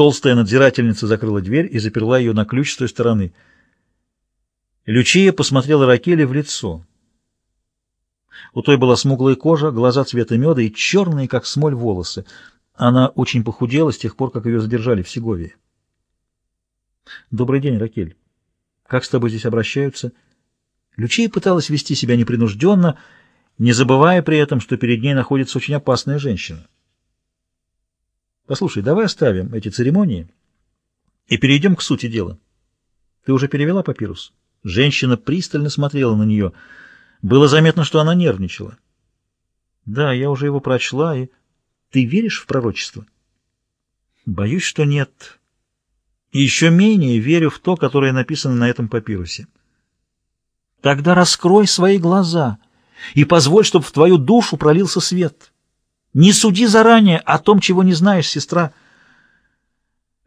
Толстая надзирательница закрыла дверь и заперла ее на ключ с той стороны. Лючия посмотрела Ракеле в лицо. У той была смуглая кожа, глаза цвета меда и черные, как смоль, волосы. Она очень похудела с тех пор, как ее задержали в Сеговии. «Добрый день, Ракель. Как с тобой здесь обращаются?» Лючия пыталась вести себя непринужденно, не забывая при этом, что перед ней находится очень опасная женщина. «Послушай, давай оставим эти церемонии и перейдем к сути дела. Ты уже перевела папирус?» Женщина пристально смотрела на нее. Было заметно, что она нервничала. «Да, я уже его прочла, и... Ты веришь в пророчество?» «Боюсь, что нет. Еще менее верю в то, которое написано на этом папирусе. Тогда раскрой свои глаза и позволь, чтобы в твою душу пролился свет. Не суди заранее о том, чего не знаешь, сестра».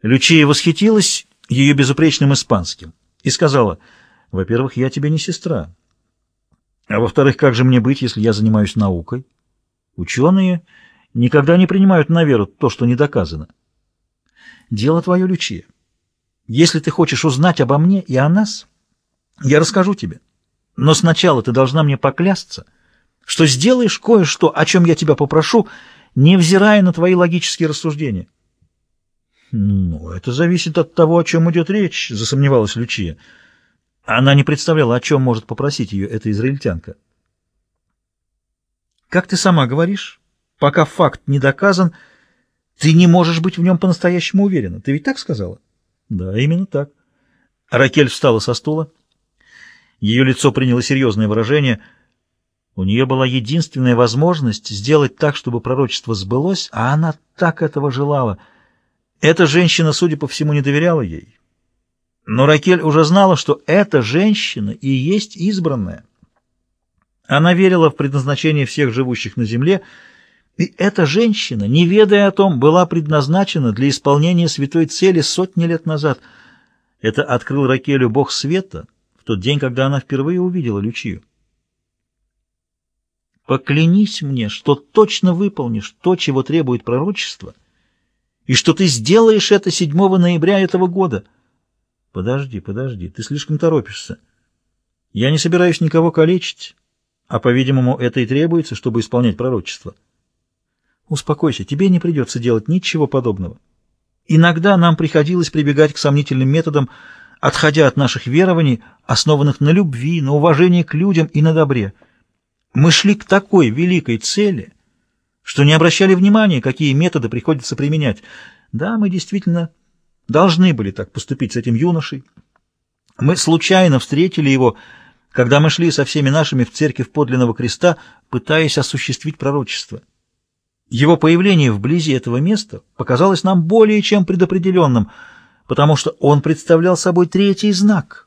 Лючия восхитилась ее безупречным испанским и сказала, «Во-первых, я тебе не сестра». А во-вторых, как же мне быть, если я занимаюсь наукой? Ученые никогда не принимают на веру то, что не доказано. Дело твое, Лючия. Если ты хочешь узнать обо мне и о нас, я расскажу тебе. Но сначала ты должна мне поклясться, что сделаешь кое-что, о чем я тебя попрошу, невзирая на твои логические рассуждения. «Ну, это зависит от того, о чем идет речь», — засомневалась Лючия. Она не представляла, о чем может попросить ее эта израильтянка. «Как ты сама говоришь, пока факт не доказан, ты не можешь быть в нем по-настоящему уверена. Ты ведь так сказала?» «Да, именно так». Ракель встала со стула. Ее лицо приняло серьезное выражение. У нее была единственная возможность сделать так, чтобы пророчество сбылось, а она так этого желала. Эта женщина, судя по всему, не доверяла ей. Но Ракель уже знала, что эта женщина и есть избранная. Она верила в предназначение всех живущих на земле, и эта женщина, не ведая о том, была предназначена для исполнения святой цели сотни лет назад. Это открыл Ракелю Бог Света в тот день, когда она впервые увидела Лючию. «Поклянись мне, что точно выполнишь то, чего требует пророчество, и что ты сделаешь это 7 ноября этого года». Подожди, подожди, ты слишком торопишься. Я не собираюсь никого калечить, а, по-видимому, это и требуется, чтобы исполнять пророчество. Успокойся, тебе не придется делать ничего подобного. Иногда нам приходилось прибегать к сомнительным методам, отходя от наших верований, основанных на любви, на уважении к людям и на добре. Мы шли к такой великой цели, что не обращали внимания, какие методы приходится применять. Да, мы действительно должны были так поступить с этим юношей. Мы случайно встретили его, когда мы шли со всеми нашими в церковь подлинного креста, пытаясь осуществить пророчество. Его появление вблизи этого места показалось нам более чем предопределенным, потому что он представлял собой третий знак.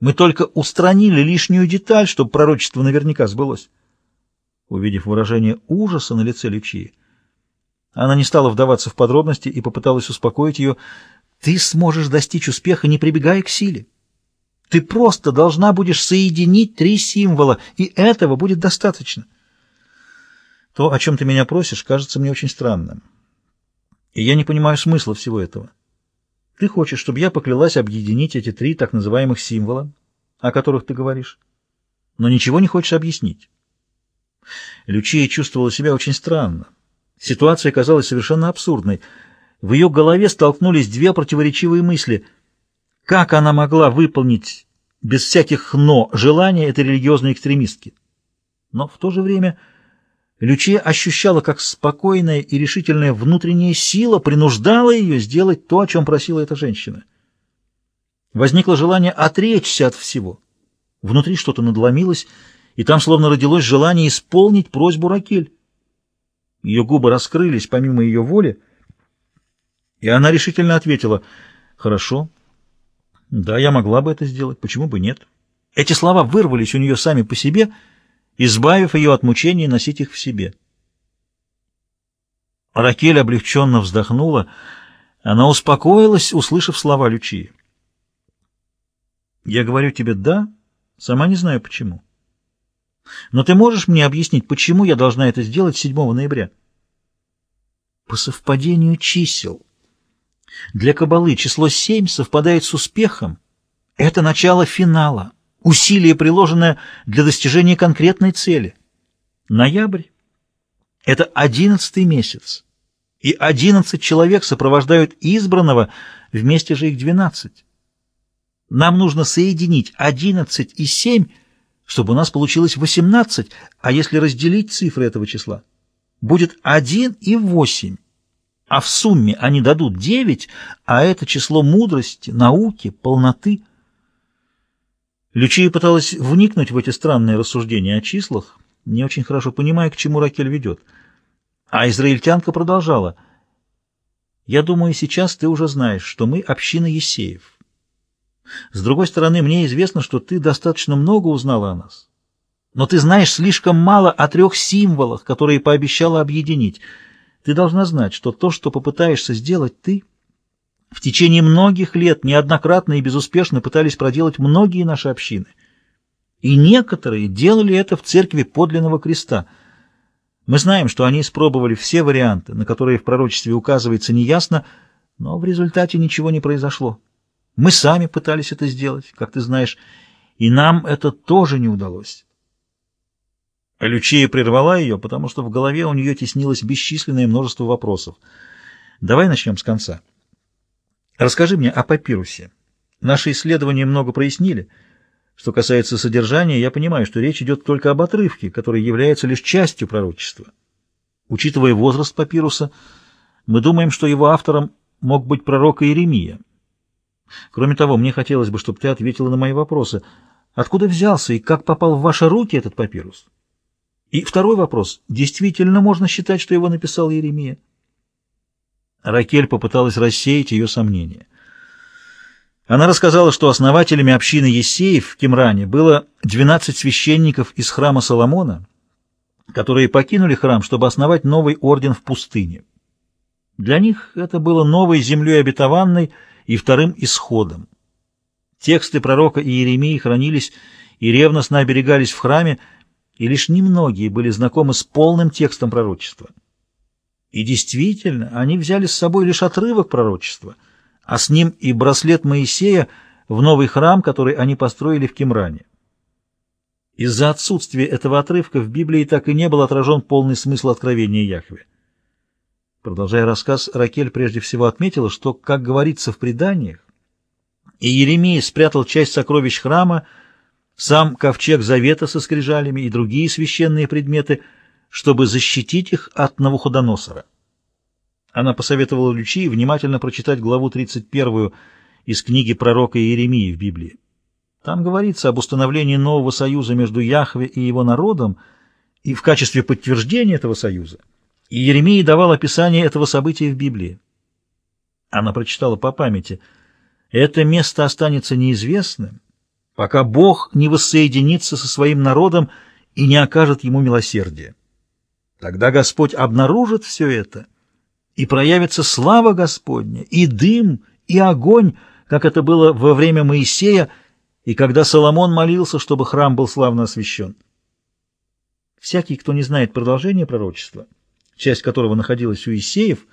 Мы только устранили лишнюю деталь, чтобы пророчество наверняка сбылось. Увидев выражение ужаса на лице Лючии, она не стала вдаваться в подробности и попыталась успокоить ее. «Ты сможешь достичь успеха, не прибегая к силе. Ты просто должна будешь соединить три символа, и этого будет достаточно. То, о чем ты меня просишь, кажется мне очень странным. И я не понимаю смысла всего этого. Ты хочешь, чтобы я поклялась объединить эти три так называемых символа, о которых ты говоришь, но ничего не хочешь объяснить. Лючия чувствовала себя очень странно. Ситуация казалась совершенно абсурдной. В ее голове столкнулись две противоречивые мысли. Как она могла выполнить без всяких «но» желания этой религиозной экстремистки? Но в то же время Лючия ощущала, как спокойная и решительная внутренняя сила принуждала ее сделать то, о чем просила эта женщина. Возникло желание отречься от всего. Внутри что-то надломилось, и там словно родилось желание исполнить просьбу Ракель. Ее губы раскрылись помимо ее воли, и она решительно ответила «Хорошо, да, я могла бы это сделать, почему бы нет?» Эти слова вырвались у нее сами по себе, избавив ее от мучений носить их в себе. Ракель облегченно вздохнула. Она успокоилась, услышав слова Лючии. «Я говорю тебе «да», сама не знаю почему». Но ты можешь мне объяснить, почему я должна это сделать 7 ноября? По совпадению чисел. Для Кабалы число семь совпадает с успехом. Это начало финала, усилие, приложенное для достижения конкретной цели. Ноябрь — это одиннадцатый месяц, и одиннадцать человек сопровождают избранного, вместе же их двенадцать. Нам нужно соединить одиннадцать и семь, чтобы у нас получилось восемнадцать, а если разделить цифры этого числа, будет один и восемь а в сумме они дадут девять, а это число мудрости, науки, полноты. Лючия пыталась вникнуть в эти странные рассуждения о числах, не очень хорошо понимая, к чему Ракель ведет. А израильтянка продолжала. «Я думаю, сейчас ты уже знаешь, что мы община Есеев. С другой стороны, мне известно, что ты достаточно много узнала о нас. Но ты знаешь слишком мало о трех символах, которые пообещала объединить — ты должна знать, что то, что попытаешься сделать ты, в течение многих лет неоднократно и безуспешно пытались проделать многие наши общины. И некоторые делали это в церкви подлинного креста. Мы знаем, что они испробовали все варианты, на которые в пророчестве указывается неясно, но в результате ничего не произошло. Мы сами пытались это сделать, как ты знаешь, и нам это тоже не удалось. Лючия прервала ее, потому что в голове у нее теснилось бесчисленное множество вопросов. Давай начнем с конца. Расскажи мне о папирусе. Наши исследования много прояснили. Что касается содержания, я понимаю, что речь идет только об отрывке, который является лишь частью пророчества. Учитывая возраст папируса, мы думаем, что его автором мог быть пророк Иеремия. Кроме того, мне хотелось бы, чтобы ты ответила на мои вопросы. Откуда взялся и как попал в ваши руки этот папирус? И второй вопрос. Действительно можно считать, что его написал Иеремия? Ракель попыталась рассеять ее сомнения. Она рассказала, что основателями общины Есеев в Кемране было 12 священников из храма Соломона, которые покинули храм, чтобы основать новый орден в пустыне. Для них это было новой землей обетованной и вторым исходом. Тексты пророка Иеремии хранились и ревностно оберегались в храме, и лишь немногие были знакомы с полным текстом пророчества. И действительно, они взяли с собой лишь отрывок пророчества, а с ним и браслет Моисея в новый храм, который они построили в Кемране. Из-за отсутствия этого отрывка в Библии так и не был отражен полный смысл откровения Яхве. Продолжая рассказ, Ракель прежде всего отметила, что, как говорится в преданиях, и Еремия спрятал часть сокровищ храма, сам ковчег завета со скрижалями и другие священные предметы, чтобы защитить их от Навуходоносора. Она посоветовала Лючии внимательно прочитать главу 31 из книги пророка Иеремии в Библии. Там говорится об установлении нового союза между Яхве и его народом, и в качестве подтверждения этого союза Иеремия давал описание этого события в Библии. Она прочитала по памяти. «Это место останется неизвестным, пока Бог не воссоединится со своим народом и не окажет ему милосердия. Тогда Господь обнаружит все это, и проявится слава Господня, и дым, и огонь, как это было во время Моисея, и когда Соломон молился, чтобы храм был славно освящен. Всякий, кто не знает продолжения пророчества, часть которого находилась у Исеев,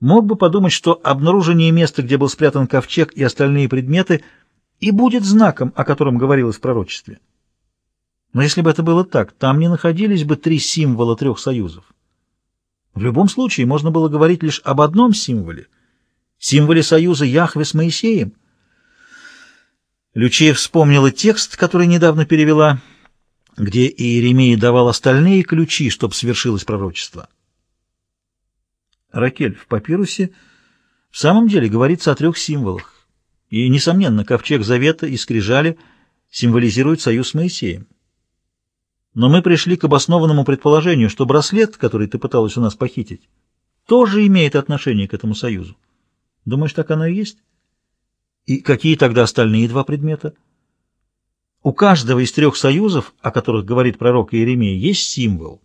мог бы подумать, что обнаружение места, где был спрятан ковчег и остальные предметы – и будет знаком, о котором говорилось в пророчестве. Но если бы это было так, там не находились бы три символа трех союзов. В любом случае можно было говорить лишь об одном символе — символе союза Яхве с Моисеем. Лючия вспомнила текст, который недавно перевела, где Иеремия давал остальные ключи, чтобы свершилось пророчество. Ракель, в папирусе в самом деле говорится о трех символах. И, несомненно, ковчег Завета и скрижали символизируют союз с Моисеем. Но мы пришли к обоснованному предположению, что браслет, который ты пыталась у нас похитить, тоже имеет отношение к этому союзу. Думаешь, так оно и есть? И какие тогда остальные два предмета? У каждого из трех союзов, о которых говорит пророк Иеремия, есть символ.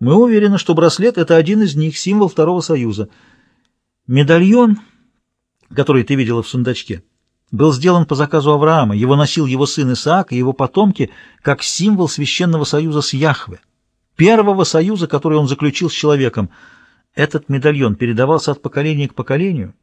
Мы уверены, что браслет — это один из них, символ второго союза. Медальон — который ты видела в сундучке, был сделан по заказу Авраама. Его носил его сын Исаак и его потомки как символ священного союза с Яхве, первого союза, который он заключил с человеком. этот медальон передавался от поколения к поколению,